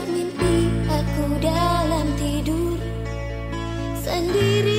bermimpi aku dalam tidur. Sendiri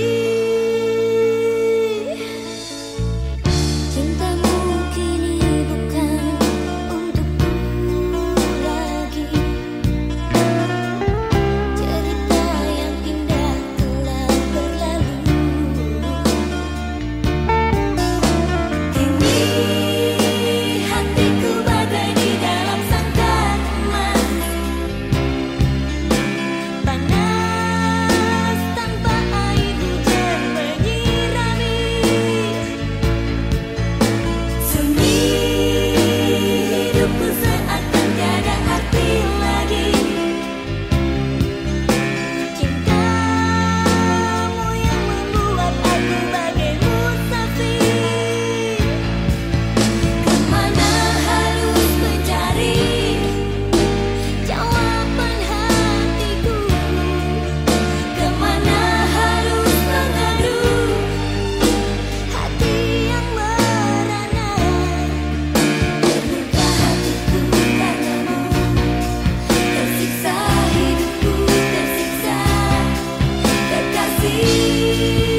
you.